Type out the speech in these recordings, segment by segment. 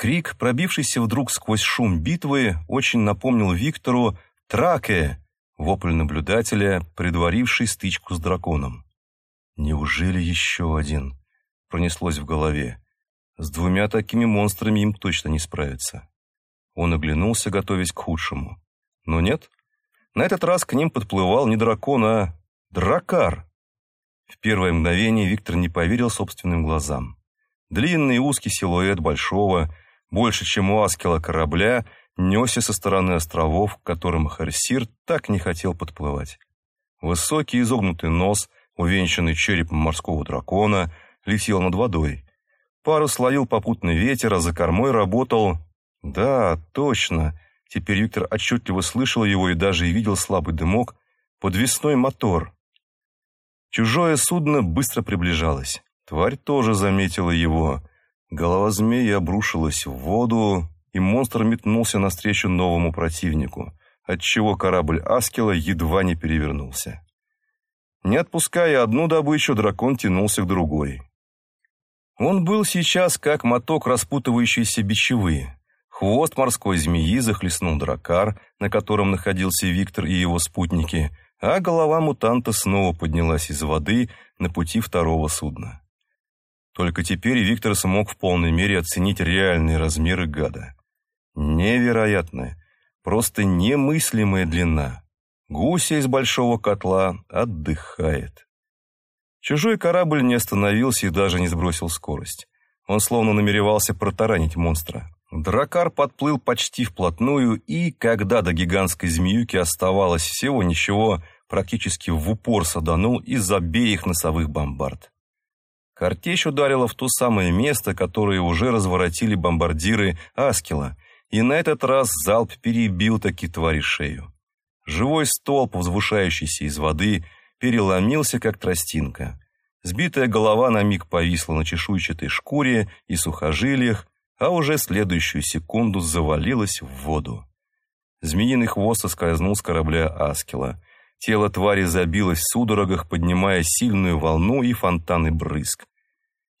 Крик, пробившийся вдруг сквозь шум битвы, очень напомнил Виктору «Траке!» вопль наблюдателя, предваривший стычку с драконом. «Неужели еще один?» — пронеслось в голове. «С двумя такими монстрами им точно не справиться». Он оглянулся, готовясь к худшему. Но нет. На этот раз к ним подплывал не дракон, а дракар. В первое мгновение Виктор не поверил собственным глазам. Длинный узкий силуэт большого, больше, чем у Аскела корабля, несся со стороны островов, к которым Харсир так не хотел подплывать. Высокий изогнутый нос, увенчанный черепом морского дракона, летел над водой. Парус ловил попутный ветер, а за кормой работал... Да, точно. Теперь Виктор отчетливо слышал его и даже видел слабый дымок. Подвесной мотор. Чужое судно быстро приближалось. Тварь тоже заметила его. Голова змеи обрушилась в воду, и монстр метнулся навстречу новому противнику, отчего корабль Аскела едва не перевернулся. Не отпуская одну добычу, дракон тянулся к другой. Он был сейчас как моток распутывающейся бичевы. Хвост морской змеи захлестнул дракар, на котором находился Виктор и его спутники, а голова мутанта снова поднялась из воды на пути второго судна. Только теперь Виктор смог в полной мере оценить реальные размеры гада. Невероятная, просто немыслимая длина. Гуся из большого котла отдыхает. Чужой корабль не остановился и даже не сбросил скорость. Он словно намеревался протаранить монстра. Дракар подплыл почти вплотную, и, когда до гигантской змеюки оставалось всего ничего, практически в упор саданул из обеих носовых бомбард. Картечь ударила в то самое место, которое уже разворотили бомбардиры Аскела, и на этот раз залп перебил таки твари шею. Живой столб, возвышающийся из воды, переломился, как тростинка. Сбитая голова на миг повисла на чешуйчатой шкуре и сухожилиях, а уже следующую секунду завалилась в воду. Змеиный хвост соскользнул с корабля Аскела. Тело твари забилось в судорогах, поднимая сильную волну и фонтаны брызг.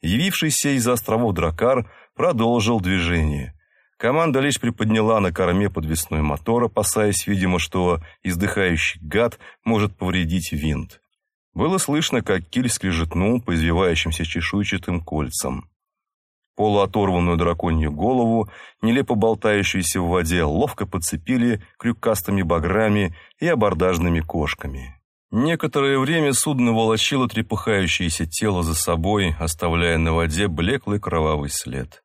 Явившийся из островов Дракар продолжил движение. Команда лишь приподняла на корме подвесной мотор, опасаясь, видимо, что издыхающий гад может повредить винт. Было слышно, как киль скрежетнул по извивающимся чешуйчатым кольцам. Полуоторванную драконью голову, нелепо болтающуюся в воде, ловко подцепили крюкастыми баграми и абордажными кошками. Некоторое время судно волочило трепыхающееся тело за собой, оставляя на воде блеклый кровавый след.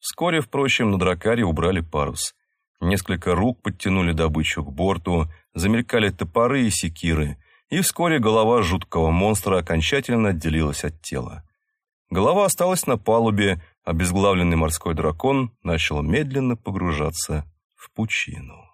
Вскоре, впрочем, на дракаре убрали парус. Несколько рук подтянули добычу к борту, замелькали топоры и секиры, и вскоре голова жуткого монстра окончательно отделилась от тела. Голова осталась на палубе, обезглавленный морской дракон начал медленно погружаться в пучину.